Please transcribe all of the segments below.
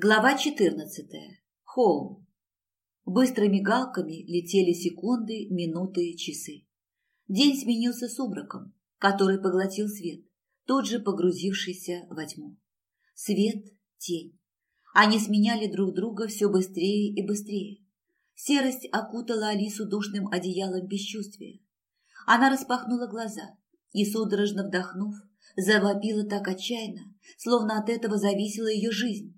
Глава 14. Хоум. Быстрыми галками летели секунды, минуты, часы. День сменился сумраком, который поглотил свет, тут же погрузившийся во тьму. Свет, тень. Они сменяли друг друга все быстрее и быстрее. Серость окутала Алису душным одеялом бесчувствия. Она распахнула глаза и, судорожно вдохнув, завопила так отчаянно, словно от этого зависела ее жизнь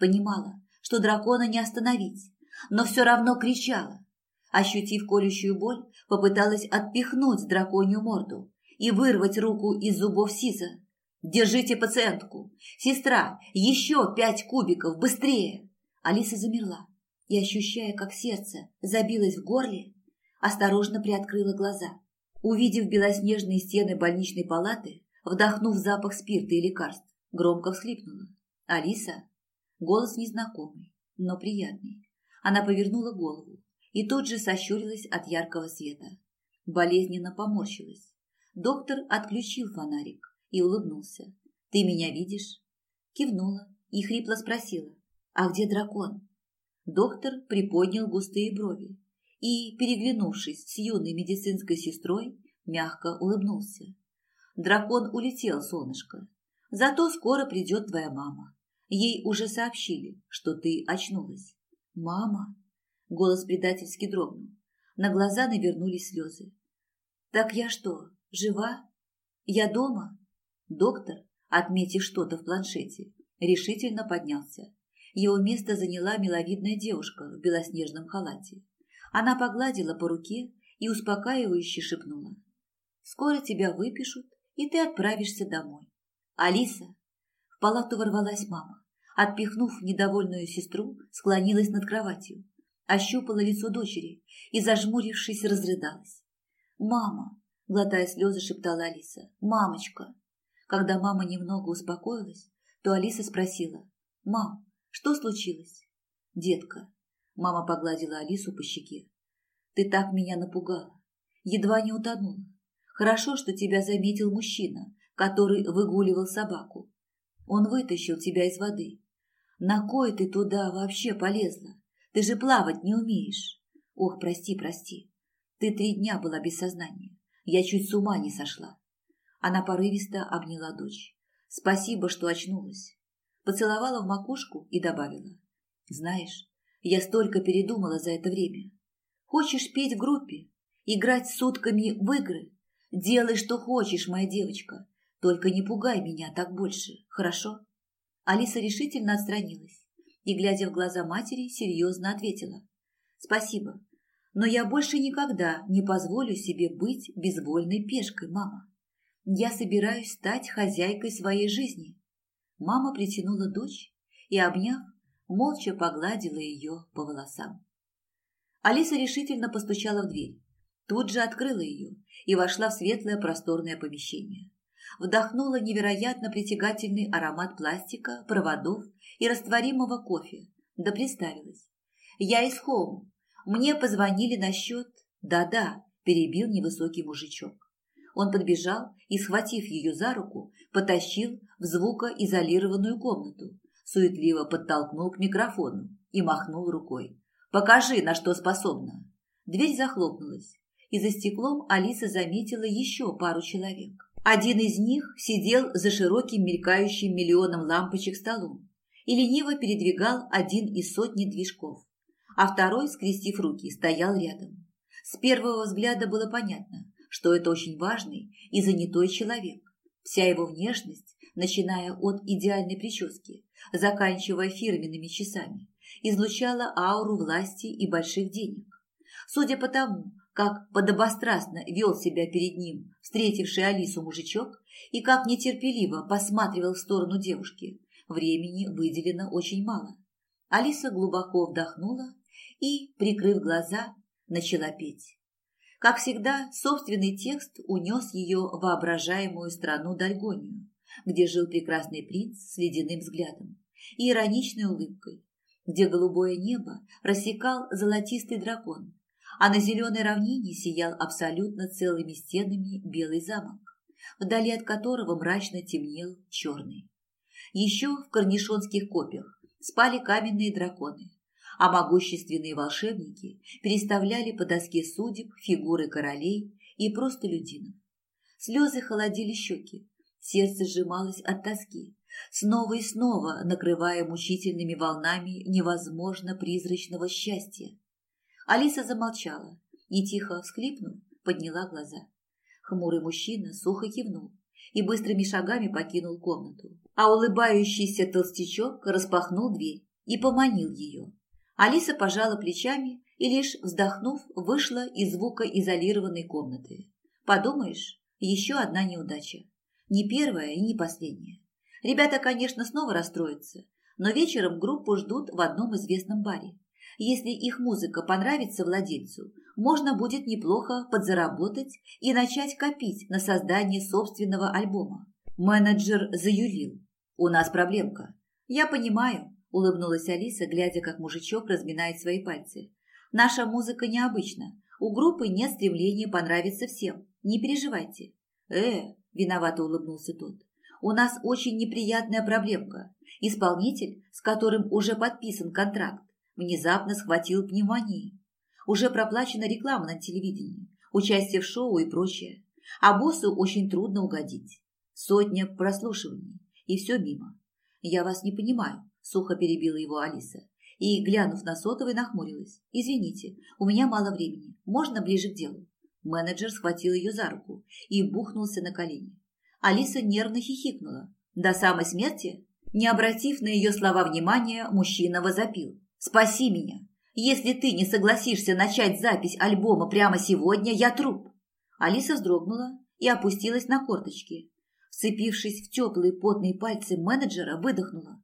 Понимала, что дракона не остановить, но все равно кричала. Ощутив колющую боль, попыталась отпихнуть драконью морду и вырвать руку из зубов Сиза. «Держите пациентку! Сестра, еще пять кубиков, быстрее!» Алиса замерла и, ощущая, как сердце забилось в горле, осторожно приоткрыла глаза. Увидев белоснежные стены больничной палаты, вдохнув запах спирта и лекарств, громко всхлипнула. Алиса Голос незнакомый, но приятный. Она повернула голову и тут же сощурилась от яркого света. Болезненно поморщилась. Доктор отключил фонарик и улыбнулся. «Ты меня видишь?» Кивнула и хрипло спросила. «А где дракон?» Доктор приподнял густые брови и, переглянувшись с юной медицинской сестрой, мягко улыбнулся. «Дракон улетел, солнышко. Зато скоро придет твоя мама. Ей уже сообщили, что ты очнулась. Мама? Голос предательски дрогнул. На глаза навернулись слезы. Так я что, жива? Я дома? Доктор, отметив что-то в планшете, решительно поднялся. Его место заняла миловидная девушка в белоснежном халате. Она погладила по руке и успокаивающе шепнула. «Скоро тебя выпишут, и ты отправишься домой. Алиса, в палату ворвалась мама. Отпихнув недовольную сестру, склонилась над кроватью, ощупала лицо дочери и, зажмурившись, разрыдалась. «Мама!» – глотая слезы, шептала Алиса. «Мамочка!» Когда мама немного успокоилась, то Алиса спросила. «Мам, что случилось?» «Детка!» – мама погладила Алису по щеке. «Ты так меня напугала. Едва не утонула. Хорошо, что тебя заметил мужчина, который выгуливал собаку. Он вытащил тебя из воды. На кой ты туда вообще полезла? Ты же плавать не умеешь. Ох, прости, прости. Ты три дня была без сознания. Я чуть с ума не сошла. Она порывисто обняла дочь. Спасибо, что очнулась. Поцеловала в макушку и добавила. Знаешь, я столько передумала за это время. Хочешь петь в группе? Играть сутками в игры? Делай, что хочешь, моя девочка. Только не пугай меня так больше, хорошо?» Алиса решительно отстранилась и, глядя в глаза матери, серьезно ответила. «Спасибо, но я больше никогда не позволю себе быть безвольной пешкой, мама. Я собираюсь стать хозяйкой своей жизни». Мама притянула дочь и, обняв, молча погладила ее по волосам. Алиса решительно постучала в дверь, тут же открыла ее и вошла в светлое просторное помещение вдохнула невероятно притягательный аромат пластика, проводов и растворимого кофе, да представилась. «Я из Хоум. Мне позвонили насчет...» «Да-да», – перебил невысокий мужичок. Он подбежал и, схватив ее за руку, потащил в звукоизолированную комнату, суетливо подтолкнул к микрофону и махнул рукой. «Покажи, на что способна». Дверь захлопнулась, и за стеклом Алиса заметила еще пару человек. Один из них сидел за широким мелькающим миллионом лампочек столом и лениво передвигал один из сотни движков, а второй, скрестив руки, стоял рядом. С первого взгляда было понятно, что это очень важный и занятой человек. Вся его внешность, начиная от идеальной прически, заканчивая фирменными часами, излучала ауру власти и больших денег. Судя по тому, как подобострастно вел себя перед ним встретивший Алису мужичок и как нетерпеливо посматривал в сторону девушки, времени выделено очень мало. Алиса глубоко вдохнула и, прикрыв глаза, начала петь. Как всегда, собственный текст унес ее в воображаемую страну Дальгонию, где жил прекрасный принц с ледяным взглядом и ироничной улыбкой, где голубое небо рассекал золотистый дракон, а на зеленой равнине сиял абсолютно целыми стенами белый замок, вдали от которого мрачно темнел черный. Еще в корнишонских копьях спали каменные драконы, а могущественные волшебники переставляли по доске судеб фигуры королей и просто людинов. Слезы холодили щеки, сердце сжималось от тоски, снова и снова накрывая мучительными волнами невозможно призрачного счастья. Алиса замолчала и, тихо всхлипнув, подняла глаза. Хмурый мужчина сухо кивнул и быстрыми шагами покинул комнату, а улыбающийся толстячок распахнул дверь и поманил ее. Алиса пожала плечами и, лишь вздохнув, вышла из звукоизолированной комнаты. Подумаешь, еще одна неудача. Не первая и не последняя. Ребята, конечно, снова расстроятся, но вечером группу ждут в одном известном баре. Если их музыка понравится владельцу, можно будет неплохо подзаработать и начать копить на создание собственного альбома. Менеджер заюлил. «У нас проблемка». «Я понимаю», – улыбнулась Алиса, глядя, как мужичок разминает свои пальцы. «Наша музыка необычна. У группы нет стремления понравиться всем. Не переживайте». «Э, виновато улыбнулся тот. У нас очень неприятная проблемка. Исполнитель, с которым уже подписан контракт, внезапно схватил пневмонию. Уже проплачена реклама на телевидении, участие в шоу и прочее. А боссу очень трудно угодить. Сотня прослушиваний, и все мимо. Я вас не понимаю, сухо перебила его Алиса. И, глянув на сотовый, нахмурилась. «Извините, у меня мало времени. Можно ближе к делу?» Менеджер схватил ее за руку и бухнулся на колени. Алиса нервно хихикнула. До самой смерти, не обратив на ее слова внимания, мужчина возопил. «Спаси меня! Если ты не согласишься начать запись альбома прямо сегодня, я труп!» Алиса вздрогнула и опустилась на корточки. Вцепившись в теплые потные пальцы менеджера, выдохнула.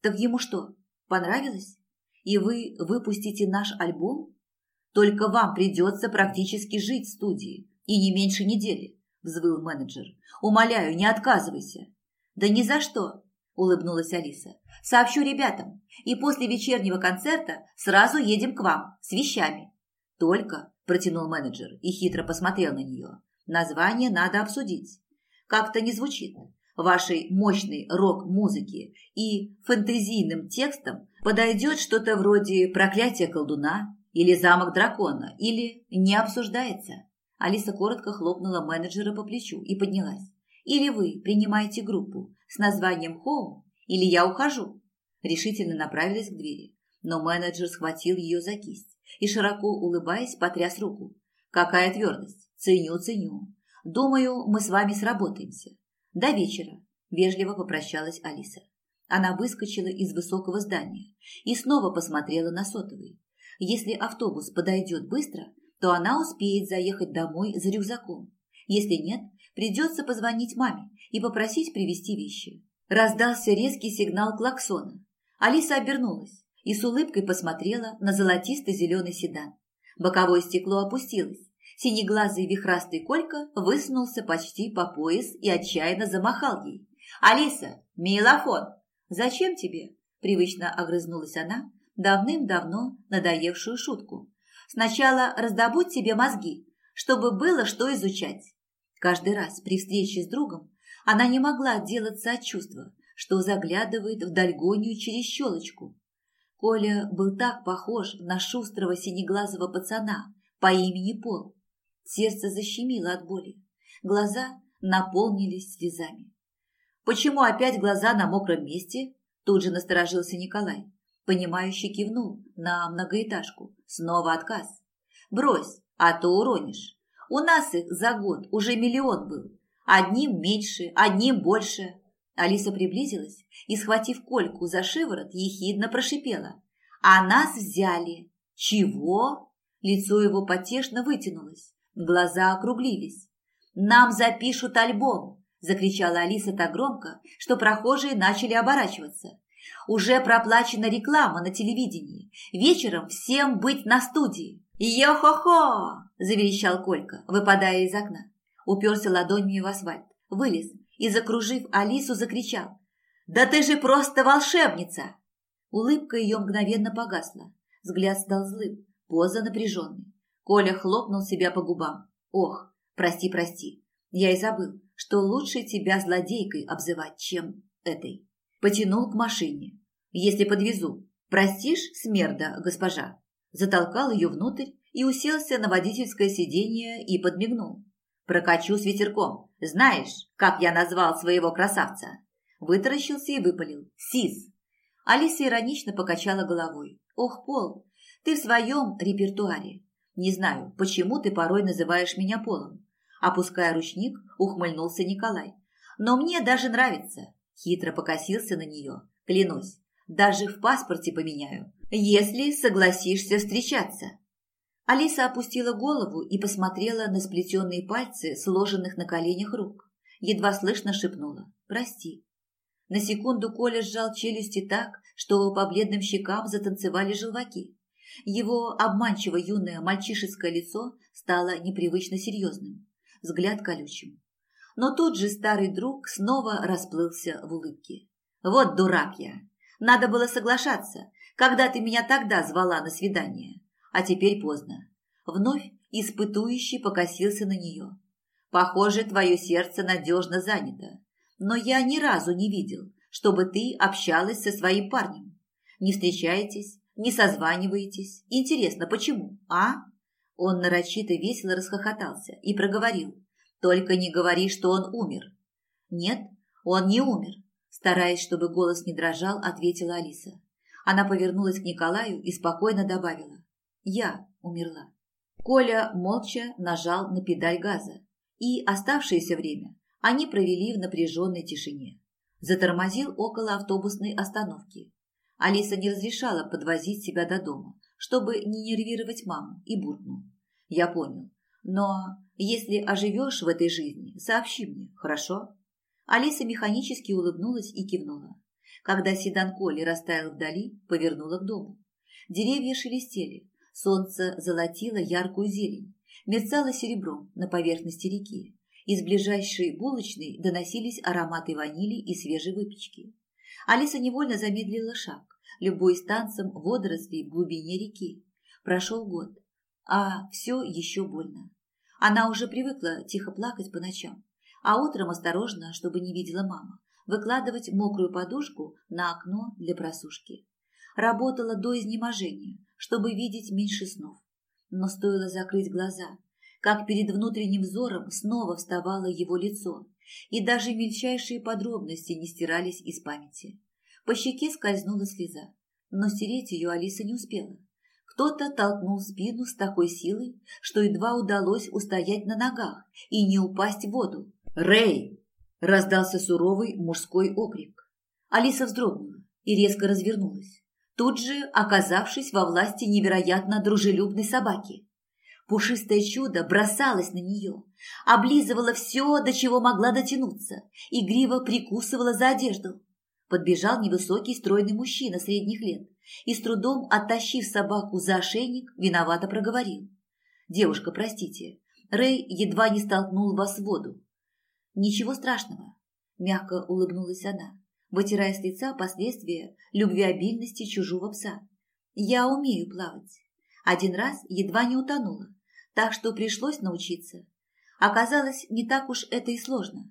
«Так ему что, понравилось? И вы выпустите наш альбом?» Только вам придется практически жить в студии, и не меньше недели», – взвыл менеджер. «Умоляю, не отказывайся». «Да ни за что», – улыбнулась Алиса. «Сообщу ребятам, и после вечернего концерта сразу едем к вам с вещами». «Только», – протянул менеджер и хитро посмотрел на нее, – «название надо обсудить. Как-то не звучит. Вашей мощной рок-музыки и фэнтезийным текстом подойдет что-то вроде «Проклятие колдуна» Или замок дракона, или не обсуждается. Алиса коротко хлопнула менеджера по плечу и поднялась. Или вы принимаете группу с названием «Хоум», или я ухожу. Решительно направилась к двери, но менеджер схватил ее за кисть и, широко улыбаясь, потряс руку. «Какая твердость! Ценю, ценю. Думаю, мы с вами сработаемся. До вечера», – вежливо попрощалась Алиса. Она выскочила из высокого здания и снова посмотрела на сотовый. Если автобус подойдет быстро, то она успеет заехать домой за рюкзаком. Если нет, придется позвонить маме и попросить привезти вещи. Раздался резкий сигнал клаксона. Алиса обернулась и с улыбкой посмотрела на золотисто-зеленый седан. Боковое стекло опустилось. Синеглазый вихрастый Колька высунулся почти по пояс и отчаянно замахал ей. «Алиса, милофон!» «Зачем тебе?» – привычно огрызнулась она, давным-давно надоевшую шутку. Сначала раздобудь себе мозги, чтобы было что изучать. Каждый раз при встрече с другом она не могла отделаться от чувства, что заглядывает в дальгонию через щелочку. Коля был так похож на шустрого синеглазого пацана по имени Пол. Сердце защемило от боли. Глаза наполнились слезами. «Почему опять глаза на мокром месте?» Тут же насторожился Николай. Понимающе кивнул на многоэтажку. Снова отказ. Брось, а то уронишь. У нас их за год уже миллион был. Одним меньше, одним больше. Алиса приблизилась и, схватив Кольку за шиворот, ехидно прошипела. А нас взяли. Чего? Лицо его потешно вытянулось. Глаза округлились. «Нам запишут альбом!» – закричала Алиса так громко, что прохожие начали оборачиваться. Уже проплачена реклама на телевидении. Вечером всем быть на студии. «Йо-хо-хо!» – заверещал Колька, выпадая из окна. Уперся ладонями в асфальт, вылез и, закружив Алису, закричал. «Да ты же просто волшебница!» Улыбка ее мгновенно погасла. Взгляд стал злым, поза напряженной. Коля хлопнул себя по губам. «Ох, прости, прости, я и забыл, что лучше тебя злодейкой обзывать, чем этой» потянул к машине. если подвезу. Простишь, смерда, госпожа?» Затолкал ее внутрь и уселся на водительское сиденье и подмигнул. «Прокачу с ветерком. Знаешь, как я назвал своего красавца?» Вытаращился и выпалил. «Сис!» Алиса иронично покачала головой. «Ох, Пол, ты в своем репертуаре. Не знаю, почему ты порой называешь меня Полом». Опуская ручник, ухмыльнулся Николай. «Но мне даже нравится». Хитро покосился на нее. «Клянусь, даже в паспорте поменяю, если согласишься встречаться». Алиса опустила голову и посмотрела на сплетенные пальцы, сложенных на коленях рук. Едва слышно шепнула «Прости». На секунду Коля сжал челюсти так, что по бледным щекам затанцевали желваки. Его обманчиво юное мальчишеское лицо стало непривычно серьезным, взгляд колючим. Но тут же старый друг снова расплылся в улыбке. «Вот дурак я! Надо было соглашаться, когда ты меня тогда звала на свидание. А теперь поздно». Вновь испытующий покосился на нее. «Похоже, твое сердце надежно занято но я ни разу не видел, чтобы ты общалась со своим парнем. Не встречаетесь, не созваниваетесь. Интересно, почему, а?» Он нарочито весело расхохотался и проговорил. «Только не говори, что он умер». «Нет, он не умер», стараясь, чтобы голос не дрожал, ответила Алиса. Она повернулась к Николаю и спокойно добавила. «Я умерла». Коля молча нажал на педаль газа, и оставшееся время они провели в напряженной тишине. Затормозил около автобусной остановки. Алиса не разрешала подвозить себя до дома, чтобы не нервировать маму, и буркнул. «Я понял. Но если оживешь в этой жизни, сообщи мне, хорошо?» Алиса механически улыбнулась и кивнула. Когда седан Коли растаял вдали, повернула к дому. Деревья шелестели, солнце золотило яркую зелень, мерцало серебром на поверхности реки. Из ближайшей булочной доносились ароматы ванили и свежей выпечки. Алиса невольно замедлила шаг, любуясь танцем водорослей в глубине реки. Прошел год, а все еще больно. Она уже привыкла тихо плакать по ночам, а утром осторожно, чтобы не видела мама, выкладывать мокрую подушку на окно для просушки. Работала до изнеможения, чтобы видеть меньше снов. Но стоило закрыть глаза, как перед внутренним взором снова вставало его лицо, и даже мельчайшие подробности не стирались из памяти. По щеке скользнула слеза, но стереть ее Алиса не успела. Кто-то толкнул спину с такой силой, что едва удалось устоять на ногах и не упасть в воду. «Рэй!» – раздался суровый мужской окрик. Алиса вздрогнула и резко развернулась, тут же оказавшись во власти невероятно дружелюбной собаки. Пушистое чудо бросалось на нее, облизывало все, до чего могла дотянуться, игриво прикусывала за одежду. Подбежал невысокий стройный мужчина средних лет и, с трудом оттащив собаку за ошейник, виновато проговорил. «Девушка, простите, Рэй едва не столкнул вас в воду». «Ничего страшного», – мягко улыбнулась она, вытирая с лица последствия любвеобильности чужого пса. «Я умею плавать. Один раз едва не утонула, так что пришлось научиться. Оказалось, не так уж это и сложно.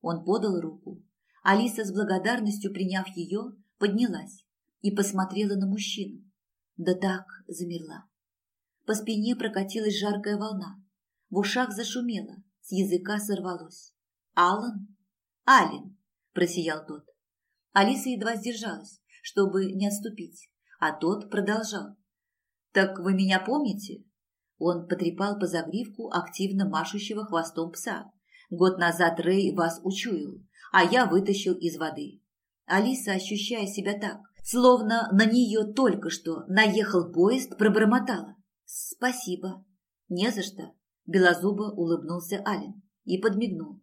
Он подал руку. Алиса с благодарностью приняв ее, поднялась и посмотрела на мужчину. Да так замерла. По спине прокатилась жаркая волна. В ушах зашумело, с языка сорвалось. «Алан?» «Ален!» – просиял тот. Алиса едва сдержалась, чтобы не отступить, а тот продолжал. «Так вы меня помните? Он потрепал по загривку активно машущего хвостом пса. Год назад Рэй вас учуял, а я вытащил из воды. Алиса, ощущая себя так, словно на нее только что наехал поезд, пробормотала. «Спасибо». «Не за что», – белозубо улыбнулся Ален и подмигнул.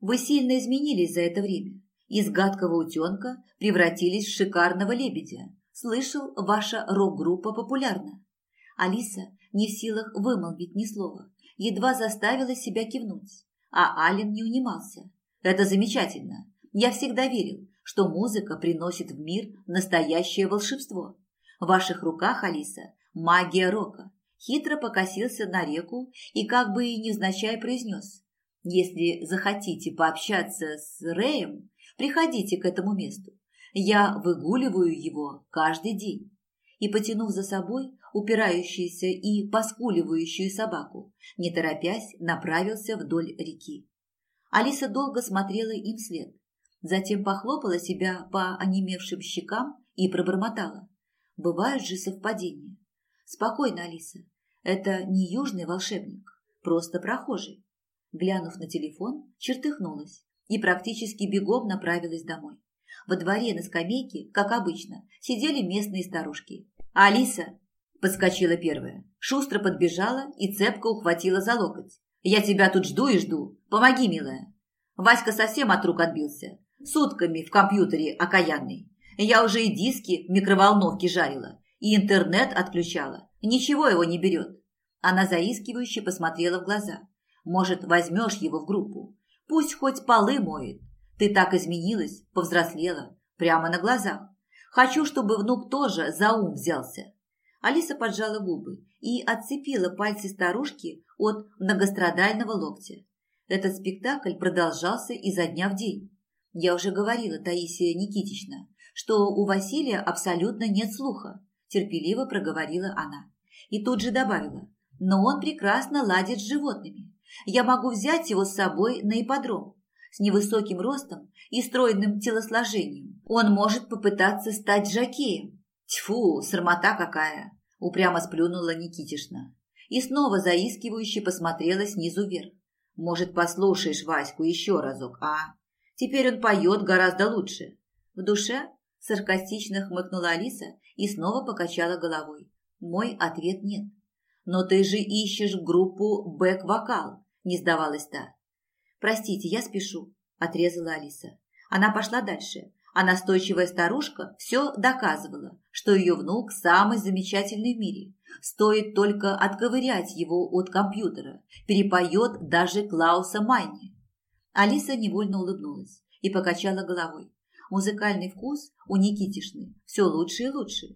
«Вы сильно изменились за это время. Из гадкого утенка превратились в шикарного лебедя. Слышал, ваша рок-группа популярна». Алиса не в силах вымолвить ни слова, едва заставила себя кивнуть. А Ален не унимался. «Это замечательно. Я всегда верил, что музыка приносит в мир настоящее волшебство. В ваших руках, Алиса, магия рока». Хитро покосился на реку и как бы и невзначай произнес. «Если захотите пообщаться с Рэем, приходите к этому месту. Я выгуливаю его каждый день. И, потянув за собой упирающуюся и поскуливающую собаку, не торопясь, направился вдоль реки. Алиса долго смотрела им вслед, затем похлопала себя по онемевшим щекам и пробормотала. Бывают же совпадения. Спокойно, Алиса, это не южный волшебник, просто прохожий. Глянув на телефон, чертыхнулась и практически бегом направилась домой. Во дворе на скамейке, как обычно, сидели местные старушки. «Алиса!» – подскочила первая. Шустро подбежала и цепко ухватила за локоть. «Я тебя тут жду и жду. Помоги, милая!» Васька совсем от рук отбился. Сутками в компьютере окаянный. Я уже и диски в микроволновке жарила, и интернет отключала. Ничего его не берет. Она заискивающе посмотрела в глаза. Может, возьмешь его в группу? Пусть хоть полы моет. Ты так изменилась, повзрослела, прямо на глазах. Хочу, чтобы внук тоже за ум взялся. Алиса поджала губы и отцепила пальцы старушки от многострадального локтя. Этот спектакль продолжался изо дня в день. Я уже говорила, Таисия Никитична, что у Василия абсолютно нет слуха, терпеливо проговорила она. И тут же добавила, но он прекрасно ладит с животными. Я могу взять его с собой на ипподром. С невысоким ростом и стройным телосложением он может попытаться стать жакеем. Тьфу, срамота какая! Упрямо сплюнула Никитишна. И снова заискивающе посмотрела снизу вверх. Может, послушаешь Ваську еще разок, а? Теперь он поет гораздо лучше. В душе саркастично хмыкнула Алиса и снова покачала головой. Мой ответ нет. Но ты же ищешь группу бэк-вокал, не сдавалась та. Простите, я спешу, отрезала Алиса. Она пошла дальше, а настойчивая старушка все доказывала, что ее внук самый замечательный в мире. Стоит только отковырять его от компьютера, перепоет даже Клауса Майни. Алиса невольно улыбнулась и покачала головой. Музыкальный вкус у Никитишны все лучше и лучше.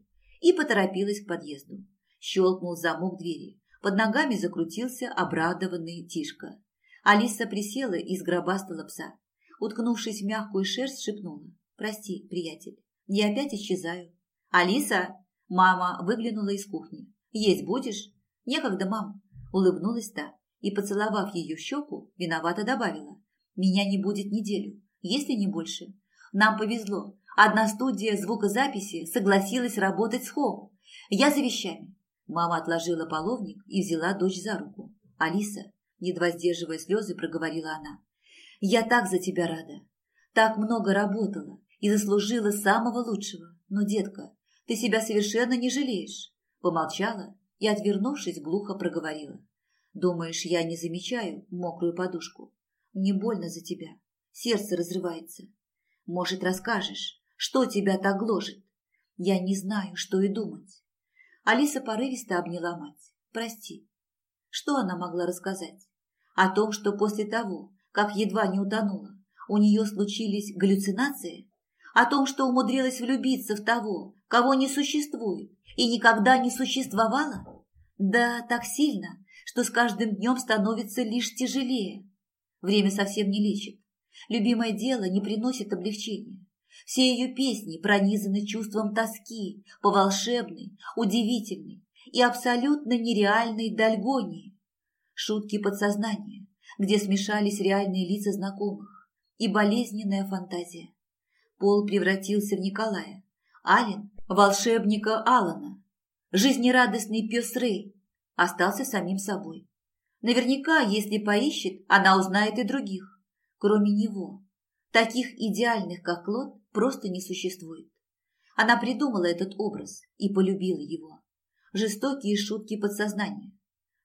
И поторопилась к подъезду. Щелкнул замок двери. Под ногами закрутился обрадованный Тишка. Алиса присела и сгробастала пса. Уткнувшись в мягкую шерсть, шепнула. «Прости, приятель, я опять исчезаю». «Алиса!» Мама выглянула из кухни. «Есть будешь?» «Некогда, мам», – улыбнулась та и, поцеловав ее в щеку, виновато добавила. «Меня не будет неделю, если не больше. Нам повезло. Одна студия звукозаписи согласилась работать с Хоу. Я за вещами. Мама отложила половник и взяла дочь за руку. «Алиса», едва сдерживая слезы, проговорила она, «я так за тебя рада. Так много работала и заслужила самого лучшего. Но, детка, ты себя совершенно не жалеешь». Помолчала и, отвернувшись, глухо проговорила. «Думаешь, я не замечаю мокрую подушку? Мне больно за тебя. Сердце разрывается. Может, расскажешь, что тебя так гложет? Я не знаю, что и думать». Алиса порывисто обняла мать. «Прости». Что она могла рассказать? О том, что после того, как едва не утонула, у нее случились галлюцинации? О том, что умудрилась влюбиться в того, кого не существует и никогда не существовало? Да, так сильно, что с каждым днем становится лишь тяжелее. Время совсем не лечит. Любимое дело не приносит облегчения. Все ее песни пронизаны чувством тоски по волшебной, удивительной и абсолютно нереальной дальгонии. Шутки подсознания, где смешались реальные лица знакомых и болезненная фантазия. Пол превратился в Николая, Ален – волшебника Алана. Жизнерадостный пес Рэй остался самим собой. Наверняка, если поищет, она узнает и других, кроме него. Таких идеальных, как Клод, просто не существует. Она придумала этот образ и полюбила его. Жестокие шутки подсознания.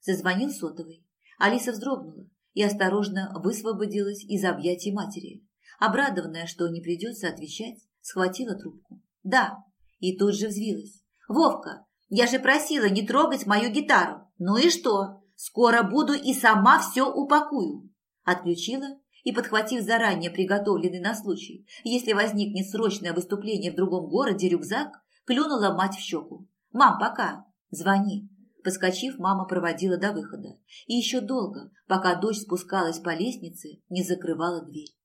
Зазвонил сотовый. Алиса вздрогнула и осторожно высвободилась из объятий матери. Обрадованная, что не придется отвечать, схватила трубку. «Да», и тут же взвилась. «Вовка, я же просила не трогать мою гитару. Ну и что? Скоро буду и сама все упакую». Отключила и, подхватив заранее приготовленный на случай, если возникнет срочное выступление в другом городе, рюкзак, клюнула мать в щеку. «Мам, пока! Звони!» Поскочив, мама проводила до выхода. И еще долго, пока дочь спускалась по лестнице, не закрывала дверь.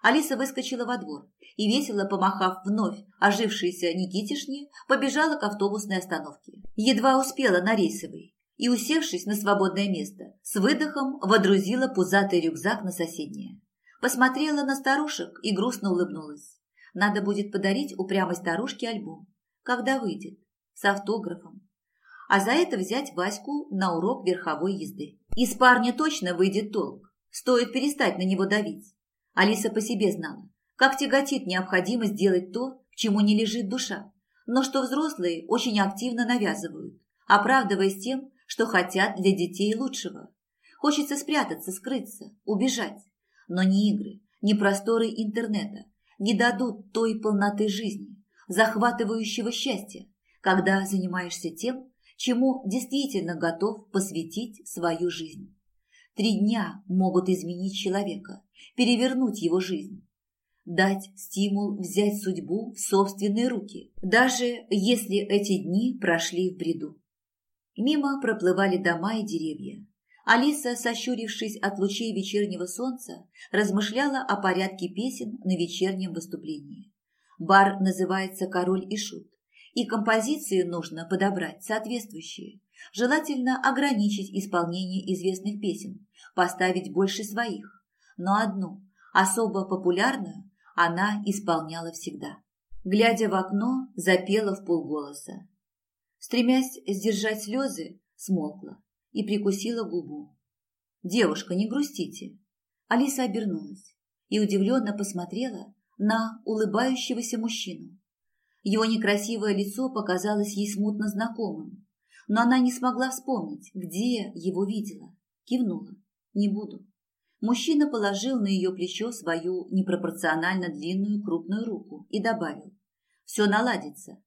Алиса выскочила во двор и, весело помахав вновь ожившейся Никитишне, побежала к автобусной остановке. Едва успела на рейсовый и, усевшись на свободное место, с выдохом водрузила пузатый рюкзак на соседнее. Посмотрела на старушек и грустно улыбнулась. Надо будет подарить упрямой старушке альбом, когда выйдет, с автографом. А за это взять Ваську на урок верховой езды. Из парня точно выйдет толк. Стоит перестать на него давить. Алиса по себе знала, как тяготит необходимость делать то, к чему не лежит душа, но что взрослые очень активно навязывают, оправдываясь тем, что хотят для детей лучшего. Хочется спрятаться, скрыться, убежать. Но ни игры, ни просторы интернета не дадут той полноты жизни, захватывающего счастья, когда занимаешься тем, чему действительно готов посвятить свою жизнь. Три дня могут изменить человека, перевернуть его жизнь, дать стимул взять судьбу в собственные руки, даже если эти дни прошли в бреду. Мимо проплывали дома и деревья. Алиса, сощурившись от лучей вечернего солнца, размышляла о порядке песен на вечернем выступлении. Бар называется «Король и шут», и композиции нужно подобрать соответствующие. Желательно ограничить исполнение известных песен, поставить больше своих. Но одну, особо популярную, она исполняла всегда. Глядя в окно, запела в полголоса. Стремясь сдержать слезы, смолкла и прикусила губу. «Девушка, не грустите!» Алиса обернулась и удивленно посмотрела на улыбающегося мужчину. Его некрасивое лицо показалось ей смутно знакомым, но она не смогла вспомнить, где его видела. Кивнула. «Не буду». Мужчина положил на ее плечо свою непропорционально длинную крупную руку и добавил. «Все наладится».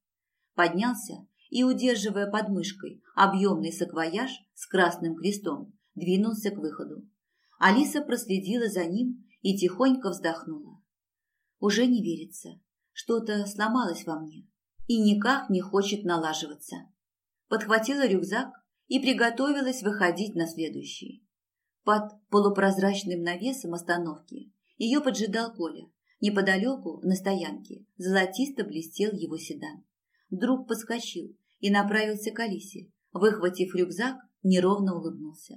Поднялся и, удерживая под мышкой объемный саквояж с красным крестом, двинулся к выходу. Алиса проследила за ним и тихонько вздохнула. Уже не верится. Что-то сломалось во мне и никак не хочет налаживаться. Подхватила рюкзак и приготовилась выходить на следующий. Под полупрозрачным навесом остановки ее поджидал Коля. Неподалеку, на стоянке, золотисто блестел его седан. Друг подскочил и направился к Алисе. Выхватив рюкзак, неровно улыбнулся.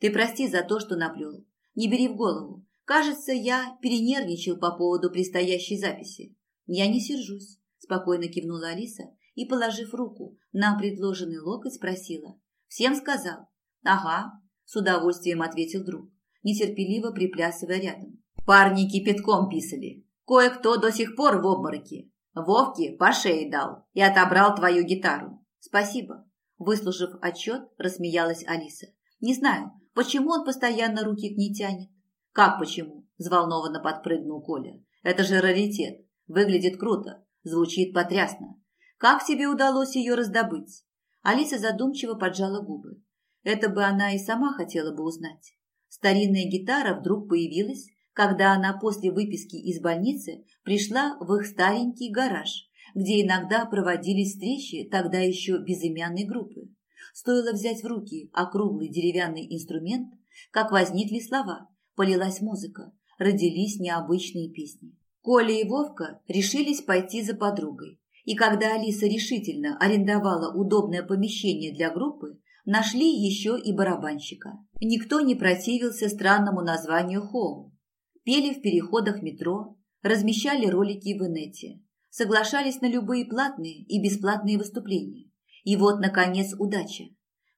«Ты прости за то, что наплел. Не бери в голову. Кажется, я перенервничал по поводу предстоящей записи. Я не сержусь», – спокойно кивнула Алиса и, положив руку на предложенный локоть, спросила. «Всем сказал?» «Ага», – с удовольствием ответил друг, нетерпеливо приплясывая рядом. «Парни кипятком писали. Кое-кто до сих пор в обмороке. Вовке по шее дал и отобрал твою гитару. Спасибо. Выслушав отчет, рассмеялась Алиса. Не знаю, почему он постоянно руки к ней тянет. Как почему? Взволнованно подпрыгнул Коля. Это же раритет. Выглядит круто. Звучит потрясно. Как тебе удалось ее раздобыть? Алиса задумчиво поджала губы. Это бы она и сама хотела бы узнать. Старинная гитара вдруг появилась когда она после выписки из больницы пришла в их старенький гараж, где иногда проводились встречи тогда еще безымянной группы. Стоило взять в руки округлый деревянный инструмент, как возникли слова, полилась музыка, родились необычные песни. Коля и Вовка решились пойти за подругой, и когда Алиса решительно арендовала удобное помещение для группы, нашли еще и барабанщика. Никто не противился странному названию «Хоум», пели в переходах метро, размещали ролики в инете, соглашались на любые платные и бесплатные выступления. И вот, наконец, удача.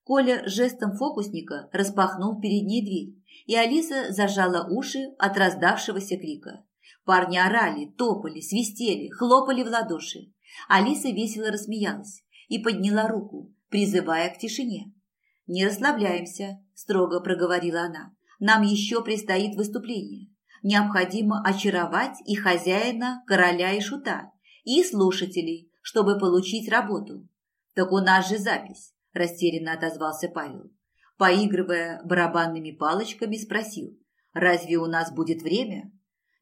Коля жестом фокусника распахнул перед ней дверь, и Алиса зажала уши от раздавшегося крика. Парни орали, топали, свистели, хлопали в ладоши. Алиса весело рассмеялась и подняла руку, призывая к тишине. «Не расслабляемся», – строго проговорила она. «Нам еще предстоит выступление необходимо очаровать и хозяина, короля и шута, и слушателей, чтобы получить работу. Так у нас же запись, растерянно отозвался Павел. Поигрывая барабанными палочками, спросил, разве у нас будет время?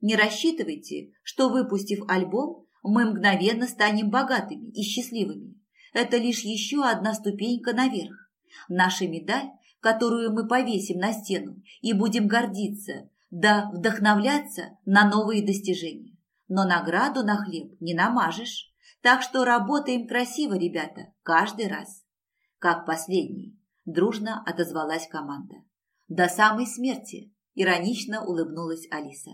Не рассчитывайте, что, выпустив альбом, мы мгновенно станем богатыми и счастливыми. Это лишь еще одна ступенька наверх. Наша медаль, которую мы повесим на стену и будем гордиться, да вдохновляться на новые достижения. но награду на хлеб не намажешь. Так что работаем красиво, ребята, каждый раз. Как последний, дружно отозвалась команда. До самой смерти, иронично улыбнулась Алиса.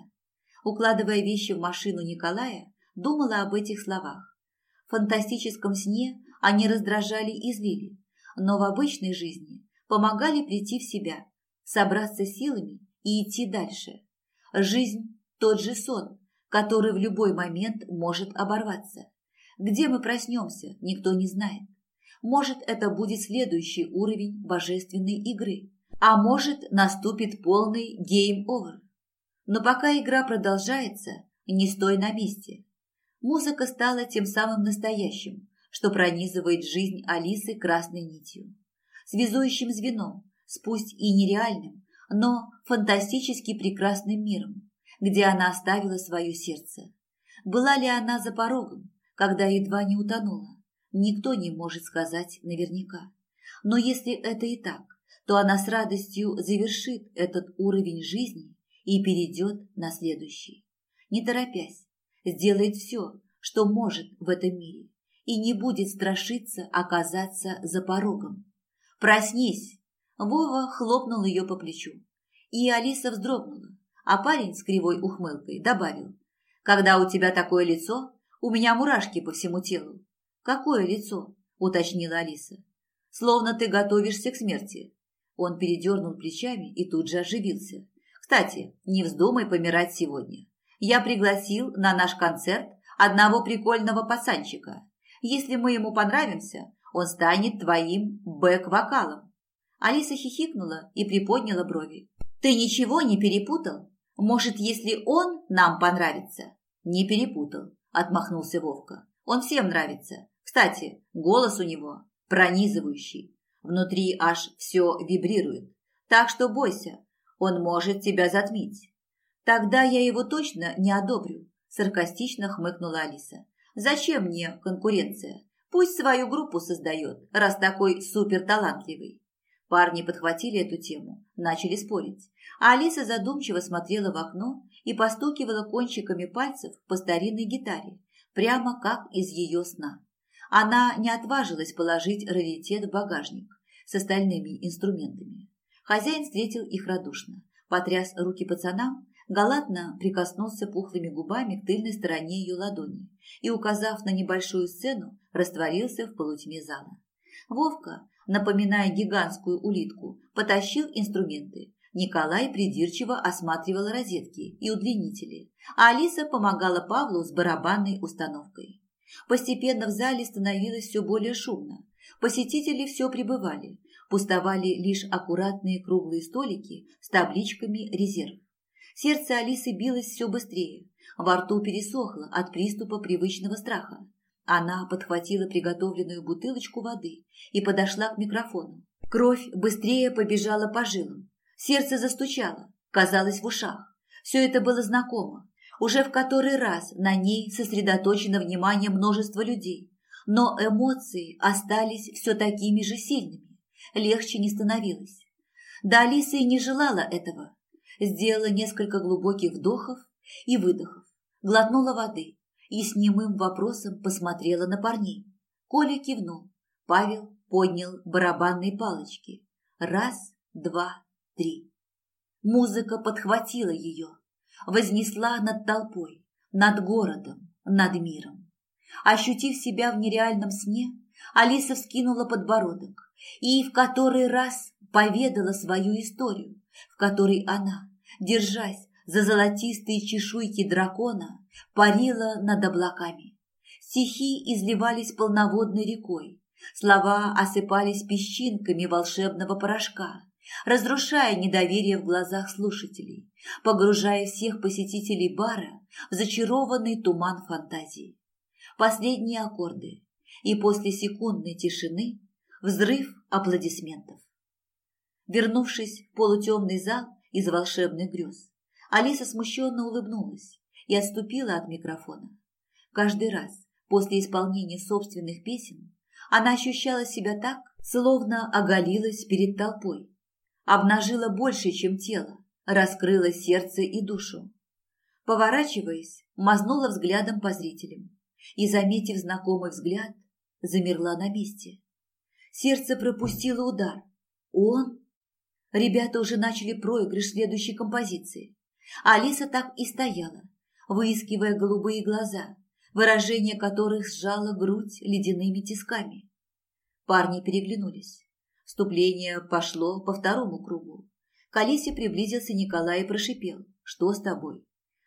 Укладывая вещи в машину Николая, думала об этих словах. В фантастическом сне они раздражали и злили, но в обычной жизни помогали прийти в себя, собраться силами и идти дальше. Жизнь – тот же сон, который в любой момент может оборваться. Где мы проснемся, никто не знает. Может, это будет следующий уровень божественной игры, а может, наступит полный game over. Но пока игра продолжается, не стой на месте. Музыка стала тем самым настоящим, что пронизывает жизнь Алисы красной нитью. Связующим звеном, с пусть и нереальным, но фантастически прекрасным миром, где она оставила свое сердце. Была ли она за порогом, когда едва не утонула? Никто не может сказать наверняка. Но если это и так, то она с радостью завершит этот уровень жизни и перейдет на следующий. Не торопясь, сделает все, что может в этом мире, и не будет страшиться оказаться за порогом. «Проснись!» Вова хлопнул ее по плечу. И Алиса вздрогнула, а парень с кривой ухмылкой добавил. «Когда у тебя такое лицо, у меня мурашки по всему телу». «Какое лицо?» – уточнила Алиса. «Словно ты готовишься к смерти». Он передернул плечами и тут же оживился. «Кстати, не вздумай помирать сегодня. Я пригласил на наш концерт одного прикольного пацанчика. Если мы ему понравимся, он станет твоим бэк-вокалом». Алиса хихикнула и приподняла брови. «Ты ничего не перепутал? Может, если он нам понравится?» «Не перепутал», – отмахнулся Вовка. «Он всем нравится. Кстати, голос у него пронизывающий. Внутри аж все вибрирует. Так что бойся, он может тебя затмить». «Тогда я его точно не одобрю», – саркастично хмыкнула Алиса. «Зачем мне конкуренция? Пусть свою группу создает, раз такой суперталантливый». Парни подхватили эту тему, начали спорить. А Алиса задумчиво смотрела в окно и постукивала кончиками пальцев по старинной гитаре, прямо как из ее сна. Она не отважилась положить раритет в багажник с остальными инструментами. Хозяин встретил их радушно, потряс руки пацанам, галатно прикоснулся пухлыми губами к тыльной стороне ее ладони и, указав на небольшую сцену, растворился в полутьме зала. Вовка, напоминая гигантскую улитку, потащил инструменты. Николай придирчиво осматривал розетки и удлинители, а Алиса помогала Павлу с барабанной установкой. Постепенно в зале становилось все более шумно. Посетители все прибывали. Пустовали лишь аккуратные круглые столики с табличками «Резерв». Сердце Алисы билось все быстрее. Во рту пересохло от приступа привычного страха. Она подхватила приготовленную бутылочку воды и подошла к микрофону. Кровь быстрее побежала по жилам. Сердце застучало, казалось в ушах. Все это было знакомо. Уже в который раз на ней сосредоточено внимание множества людей. Но эмоции остались все такими же сильными. Легче не становилось. Да Алиса и не желала этого. Сделала несколько глубоких вдохов и выдохов. Глотнула воды и с немым вопросом посмотрела на парней. Коля кивнул. Павел поднял барабанные палочки. Раз, два, три. Музыка подхватила ее, вознесла над толпой, над городом, над миром. Ощутив себя в нереальном сне, Алиса вскинула подбородок и в который раз поведала свою историю, в которой она, держась за золотистые чешуйки дракона, парила над облаками. Стихи изливались полноводной рекой, слова осыпались песчинками волшебного порошка, разрушая недоверие в глазах слушателей, погружая всех посетителей бара в зачарованный туман фантазии. Последние аккорды, и после секундной тишины взрыв аплодисментов. Вернувшись в полутемный зал из волшебных грез, Алиса смущенно улыбнулась и отступила от микрофона. Каждый раз после исполнения собственных песен она ощущала себя так, словно оголилась перед толпой, обнажила больше, чем тело, раскрыла сердце и душу. Поворачиваясь, мазнула взглядом по зрителям и, заметив знакомый взгляд, замерла на месте. Сердце пропустило удар. Он? Ребята уже начали проигрыш следующей композиции. Алиса так и стояла, выискивая голубые глаза, выражение которых сжало грудь ледяными тисками. Парни переглянулись. Вступление пошло по второму кругу. К Алисе приблизился Николай и прошипел. «Что с тобой?»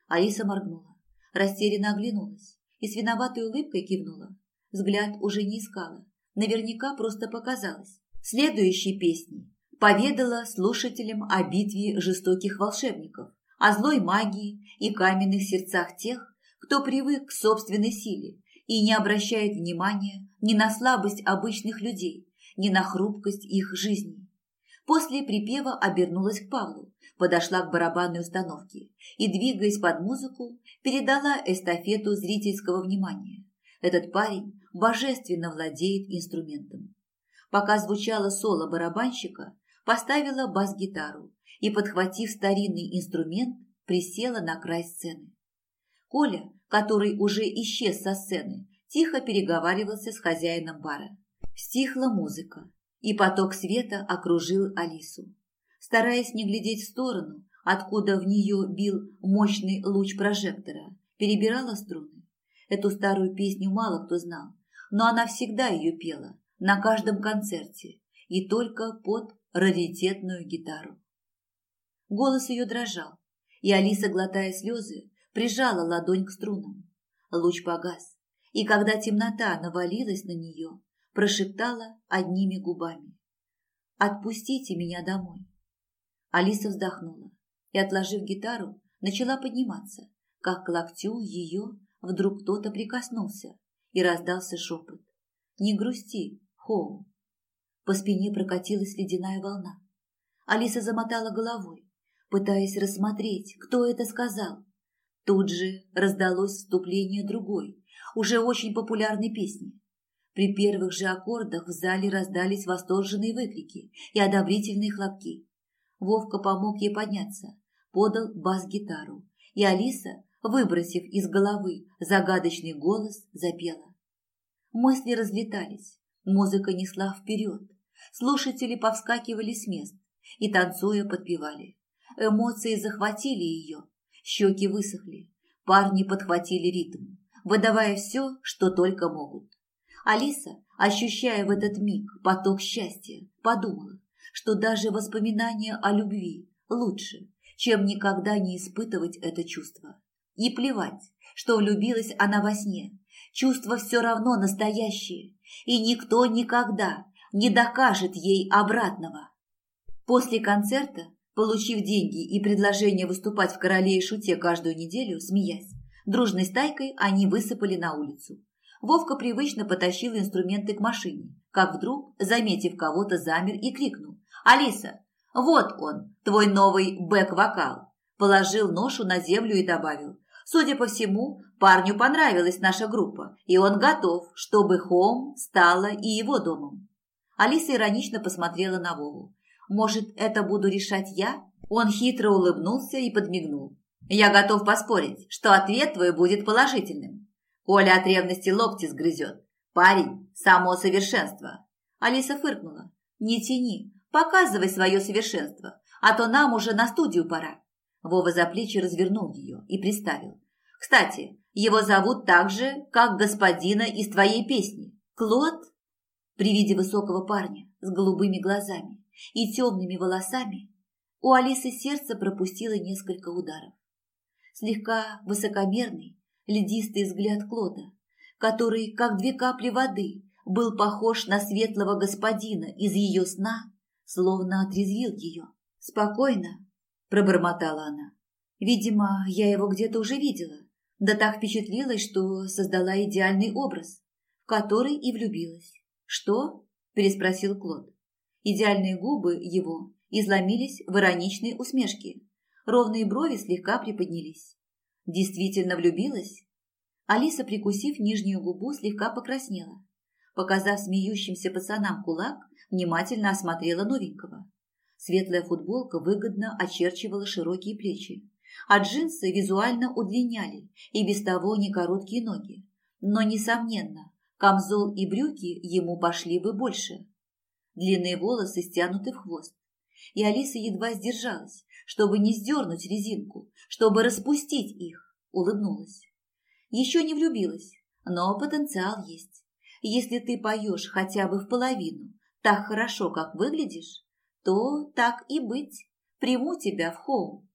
Алиса моргнула, растерянно оглянулась и с виноватой улыбкой кивнула. Взгляд уже не искала. Наверняка просто показалось. Следующей песней поведала слушателям о битве жестоких волшебников, о злой магии и каменных сердцах тех, кто привык к собственной силе и не обращает внимания ни на слабость обычных людей, ни на хрупкость их жизни. После припева обернулась к Павлу, подошла к барабанной установке и, двигаясь под музыку, передала эстафету зрительского внимания. Этот парень божественно владеет инструментом. Пока звучало соло барабанщика, поставила бас-гитару и, подхватив старинный инструмент, присела на край сцены. Коля, который уже исчез со сцены, тихо переговаривался с хозяином бара. Стихла музыка, и поток света окружил Алису. Стараясь не глядеть в сторону, откуда в нее бил мощный луч прожектора, перебирала струны. Эту старую песню мало кто знал, но она всегда ее пела, на каждом концерте, и только под раритетную гитару. Голос ее дрожал, и Алиса, глотая слезы, прижала ладонь к струнам. Луч погас, и когда темнота навалилась на нее, прошептала одними губами. «Отпустите меня домой». Алиса вздохнула и, отложив гитару, начала подниматься, как к локтю ее вдруг кто-то прикоснулся и раздался шепот. «Не грусти, Хоу». По спине прокатилась ледяная волна. Алиса замотала головой, пытаясь рассмотреть, кто это сказал. Тут же раздалось вступление другой, уже очень популярной песни. При первых же аккордах в зале раздались восторженные выкрики и одобрительные хлопки. Вовка помог ей подняться, подал бас-гитару, и Алиса, выбросив из головы загадочный голос, запела. Мысли разлетались, музыка несла вперед, слушатели повскакивали с мест и, танцуя, подпевали. Эмоции захватили ее, щеки высохли, парни подхватили ритм, выдавая все, что только могут. Алиса, ощущая в этот миг поток счастья, подумала, что даже воспоминания о любви лучше, чем никогда не испытывать это чувство. И плевать, что влюбилась она во сне, чувство все равно настоящее, и никто никогда не докажет ей обратного. После концерта, получив деньги и предложение выступать в «Короле и шуте» каждую неделю, смеясь, дружной стайкой они высыпали на улицу. Вовка привычно потащил инструменты к машине, как вдруг, заметив кого-то, замер и крикнул. «Алиса, вот он, твой новый бэк-вокал!» Положил ношу на землю и добавил. «Судя по всему, парню понравилась наша группа, и он готов, чтобы Хом стала и его домом». Алиса иронично посмотрела на Вову. «Может, это буду решать я?» Он хитро улыбнулся и подмигнул. «Я готов поспорить, что ответ твой будет положительным. Коля от ревности локти сгрызет. Парень – само совершенство. Алиса фыркнула. Не тяни, показывай свое совершенство, а то нам уже на студию пора. Вова за плечи развернул ее и приставил. Кстати, его зовут так же, как господина из твоей песни. Клод? При виде высокого парня с голубыми глазами и темными волосами у Алисы сердце пропустило несколько ударов. Слегка высокомерный, ледистый взгляд Клода, который, как две капли воды, был похож на светлого господина из ее сна, словно отрезвил ее. «Спокойно», – пробормотала она. «Видимо, я его где-то уже видела, да так впечатлилась, что создала идеальный образ, в который и влюбилась». «Что?» – переспросил Клод. Идеальные губы его изломились в ироничной усмешке. Ровные брови слегка приподнялись. Действительно влюбилась? Алиса, прикусив нижнюю губу, слегка покраснела. Показав смеющимся пацанам кулак, внимательно осмотрела новенького. Светлая футболка выгодно очерчивала широкие плечи. а джинсы визуально удлиняли и без того не короткие ноги. Но, несомненно, камзол и брюки ему пошли бы больше. Длинные волосы стянуты в хвост, и Алиса едва сдержалась, чтобы не сдернуть резинку, чтобы распустить их, улыбнулась. Еще не влюбилась, но потенциал есть. Если ты поешь хотя бы в половину так хорошо, как выглядишь, то так и быть, приму тебя в хоум.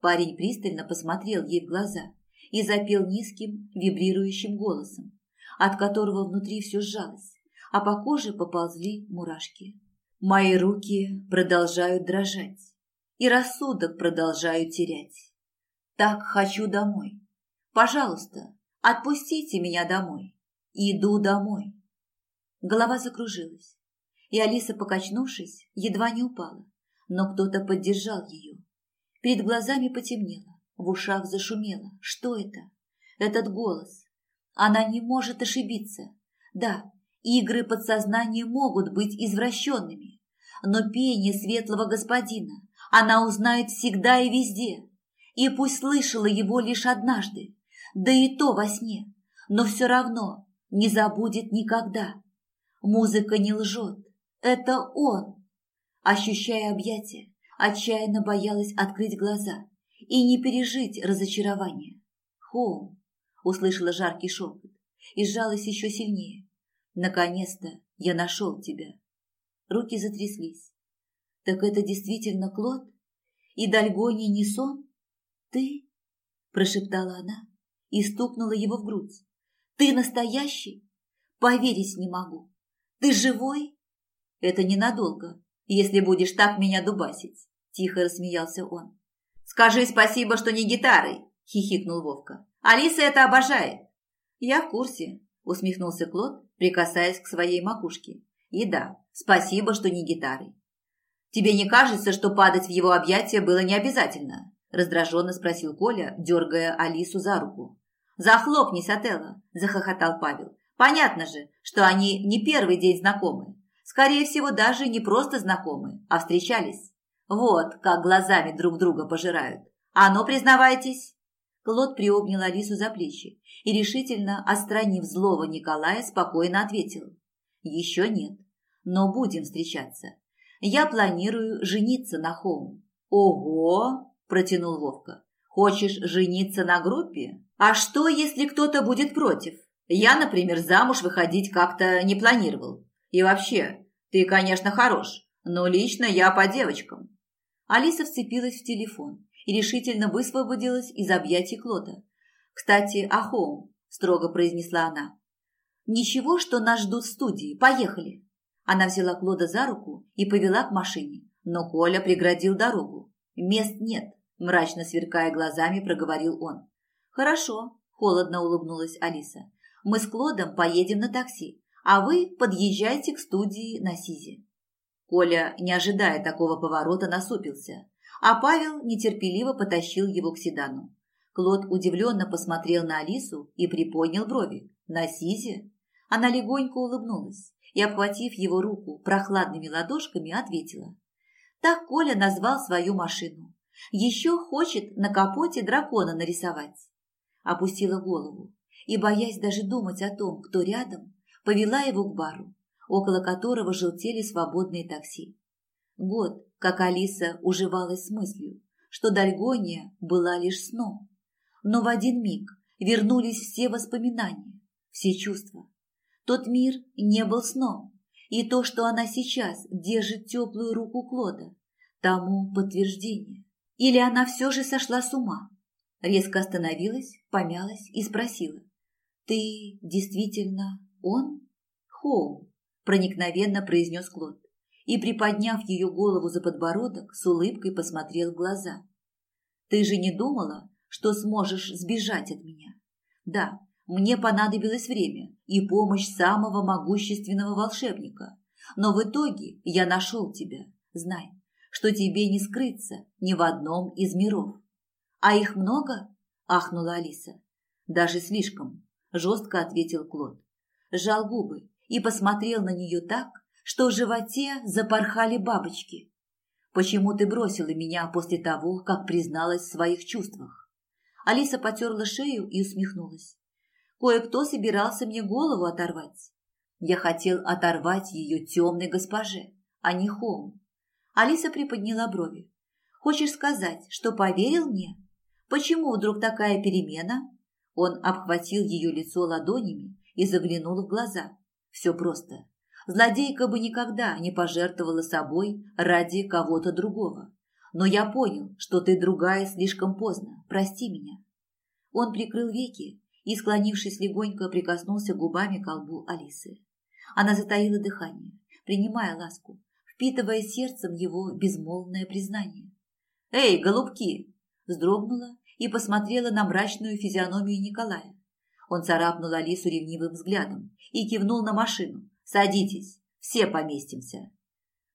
Парень пристально посмотрел ей в глаза и запел низким, вибрирующим голосом, от которого внутри все сжалось, а по коже поползли мурашки. Мои руки продолжают дрожать, и рассудок продолжаю терять. Так хочу домой. Пожалуйста, отпустите меня домой. Иду домой. Голова закружилась, и Алиса, покачнувшись, едва не упала, но кто-то поддержал ее. Перед глазами потемнело, в ушах зашумело. Что это? Этот голос. Она не может ошибиться. Да, игры подсознания могут быть извращенными, но пение светлого господина она узнает всегда и везде. И пусть слышала его лишь однажды, да и то во сне, но все равно не забудет никогда. Музыка не лжет, это он. Ощущая объятия, отчаянно боялась открыть глаза и не пережить разочарование. «Хоум!» – услышала жаркий шепот и сжалась еще сильнее. «Наконец-то я нашел тебя!» Руки затряслись. «Так это действительно Клод? И Дальгони не сон? Ты?» – прошептала она и стукнула его в грудь. «Ты настоящий? Поверить не могу. Ты живой?» «Это ненадолго, если будешь так меня дубасить», – тихо рассмеялся он. «Скажи спасибо, что не гитарой», – хихикнул Вовка. «Алиса это обожает». «Я в курсе», – усмехнулся Клод, прикасаясь к своей макушке. «И да, спасибо, что не гитарой». «Тебе не кажется, что падать в его объятия было не обязательно?» – раздраженно спросил Коля, дергая Алису за руку. «Захлопнись, Отелло!» – захохотал Павел. «Понятно же, что они не первый день знакомы. Скорее всего, даже не просто знакомы, а встречались. Вот как глазами друг друга пожирают. А ну, признавайтесь!» Клод приобнял Алису за плечи и, решительно отстранив злого Николая, спокойно ответил. «Еще нет, но будем встречаться. Я планирую жениться на Хоум». «Ого!» – протянул Вовка. «Хочешь жениться на группе? А что, если кто-то будет против? Я, например, замуж выходить как-то не планировал. И вообще, ты, конечно, хорош, но лично я по девочкам». Алиса вцепилась в телефон и решительно высвободилась из объятий Клода. «Кстати, о Хоум», – строго произнесла она. «Ничего, что нас ждут в студии. Поехали». Она взяла Клода за руку и повела к машине, но Коля преградил дорогу. «Мест нет», – мрачно сверкая глазами, проговорил он. «Хорошо», – холодно улыбнулась Алиса. «Мы с Клодом поедем на такси, а вы подъезжайте к студии на Сизе». Коля, не ожидая такого поворота, насупился, а Павел нетерпеливо потащил его к седану. Клод удивленно посмотрел на Алису и приподнял брови. «На Сизе?» Она легонько улыбнулась и, обхватив его руку прохладными ладошками, ответила. Так Коля назвал свою машину. Еще хочет на капоте дракона нарисовать. Опустила голову и, боясь даже думать о том, кто рядом, повела его к бару около которого желтели свободные такси. Год, как Алиса уживалась с мыслью, что Дальгония была лишь сном. Но в один миг вернулись все воспоминания, все чувства. Тот мир не был сном, и то, что она сейчас держит теплую руку Клода, тому подтверждение. Или она все же сошла с ума? Резко остановилась, помялась и спросила. «Ты действительно он? Хоу?» проникновенно произнес Клод и, приподняв ее голову за подбородок, с улыбкой посмотрел в глаза. «Ты же не думала, что сможешь сбежать от меня? Да, мне понадобилось время и помощь самого могущественного волшебника, но в итоге я нашел тебя. Знай, что тебе не скрыться ни в одном из миров. А их много?» – ахнула Алиса. «Даже слишком», – жестко ответил Клод. Сжал губы и посмотрел на нее так, что в животе запорхали бабочки. Почему ты бросила меня после того, как призналась в своих чувствах?» Алиса потерла шею и усмехнулась. Кое-кто собирался мне голову оторвать. Я хотел оторвать ее темной госпоже, а не Хоум. Алиса приподняла брови. «Хочешь сказать, что поверил мне? Почему вдруг такая перемена?» Он обхватил ее лицо ладонями и заглянул в глаза. «Все просто. Злодейка бы никогда не пожертвовала собой ради кого-то другого. Но я понял, что ты другая слишком поздно. Прости меня». Он прикрыл веки и, склонившись легонько, прикоснулся губами к колбу Алисы. Она затаила дыхание, принимая ласку, впитывая сердцем его безмолвное признание. «Эй, голубки!» вздрогнула и посмотрела на мрачную физиономию Николая. Он царапнул Алису ревнивым взглядом и кивнул на машину. «Садитесь, все поместимся».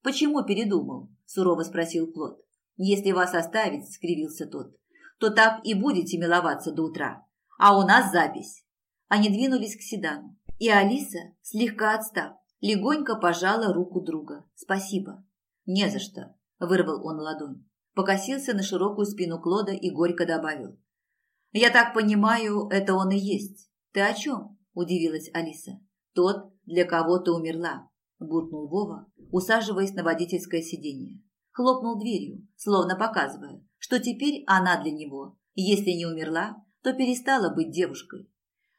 «Почему передумал?» – сурово спросил Клод. «Если вас оставить», – скривился тот, – «то так и будете миловаться до утра. А у нас запись». Они двинулись к седану, и Алиса, слегка отстав, легонько пожала руку друга. «Спасибо». «Не за что», – вырвал он ладонь. Покосился на широкую спину Клода и горько добавил. «Я так понимаю, это он и есть. Ты о чем?» – удивилась Алиса. «Тот, для кого ты умерла», – буркнул Вова, усаживаясь на водительское сиденье. Хлопнул дверью, словно показывая, что теперь она для него, если не умерла, то перестала быть девушкой.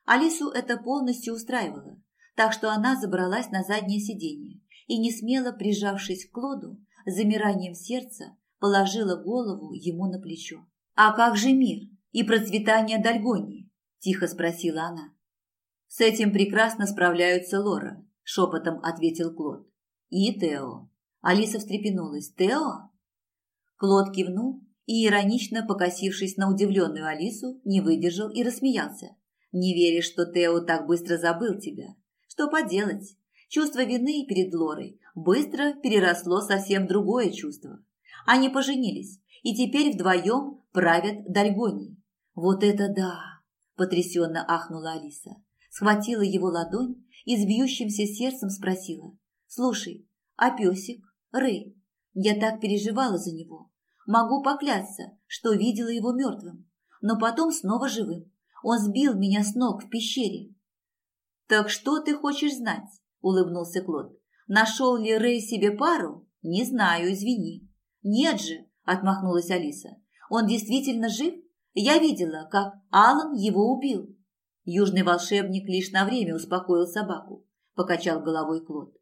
Алису это полностью устраивало, так что она забралась на заднее сиденье и, не смело прижавшись к Клоду, замиранием сердца положила голову ему на плечо. «А как же мир и процветание Дальгонии?» – тихо спросила она. «С этим прекрасно справляются Лора», – шепотом ответил Клод. «И Тео». Алиса встрепенулась. «Тео?» Клод кивнул и, иронично покосившись на удивленную Алису, не выдержал и рассмеялся. «Не веришь, что Тео так быстро забыл тебя? Что поделать? Чувство вины перед Лорой быстро переросло совсем другое чувство. Они поженились и теперь вдвоем правят Дальгонией. «Вот это да!» – потрясенно ахнула Алиса. Схватила его ладонь и с бьющимся сердцем спросила. «Слушай, а песик? Рэй? Я так переживала за него. Могу поклясться, что видела его мертвым, но потом снова живым. Он сбил меня с ног в пещере». «Так что ты хочешь знать?» – улыбнулся Клод. «Нашел ли Рэй себе пару? Не знаю, извини». «Нет же», – отмахнулась Алиса. «Он действительно жив? Я видела, как Алан его убил». Южный волшебник лишь на время успокоил собаку, покачал головой Клод.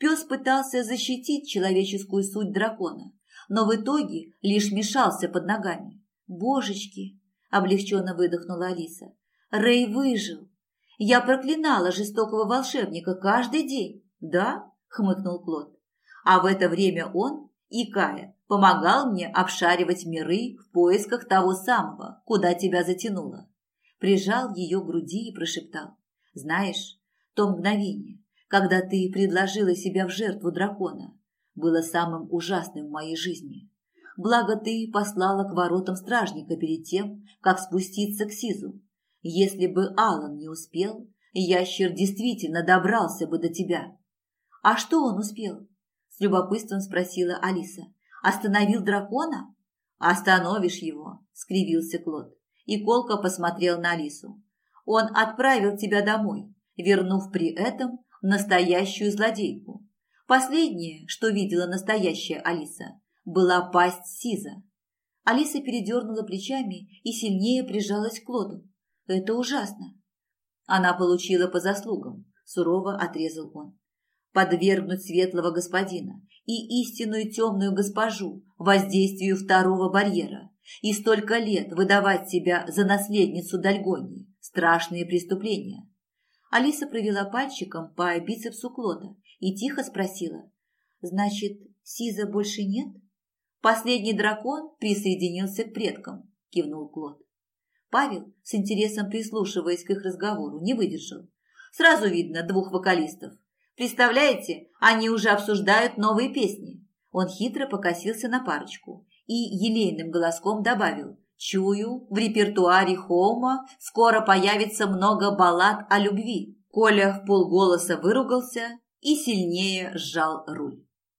Пес пытался защитить человеческую суть дракона, но в итоге лишь мешался под ногами. «Божечки!» – облегченно выдохнула Алиса. «Рэй выжил! Я проклинала жестокого волшебника каждый день!» «Да?» – хмыкнул Клод. «А в это время он и Кая помогал мне обшаривать миры в поисках того самого, куда тебя затянуло. Прижал ее к груди и прошептал. Знаешь, то мгновение, когда ты предложила себя в жертву дракона, было самым ужасным в моей жизни. Благо ты послала к воротам стражника перед тем, как спуститься к Сизу. Если бы Алан не успел, ящер действительно добрался бы до тебя. А что он успел? С любопытством спросила Алиса. Остановил дракона? Остановишь его, скривился Клод. И колко посмотрел на Алису. Он отправил тебя домой, вернув при этом настоящую злодейку. Последнее, что видела настоящая Алиса, была пасть Сиза. Алиса передернула плечами и сильнее прижалась к Клоду. Это ужасно. Она получила по заслугам, сурово отрезал он подвергнуть светлого господина и истинную темную госпожу воздействию второго барьера и столько лет выдавать себя за наследницу Дальгонии – страшные преступления. Алиса провела пальчиком по бицепсу Клода и тихо спросила, «Значит, Сиза больше нет?» «Последний дракон присоединился к предкам», – кивнул Клод. Павел, с интересом прислушиваясь к их разговору, не выдержал. Сразу видно двух вокалистов Представляете, они уже обсуждают новые песни. Он хитро покосился на парочку и елейным голоском добавил «Чую, в репертуаре Хоума скоро появится много баллад о любви». Коля в полголоса выругался и сильнее сжал руль.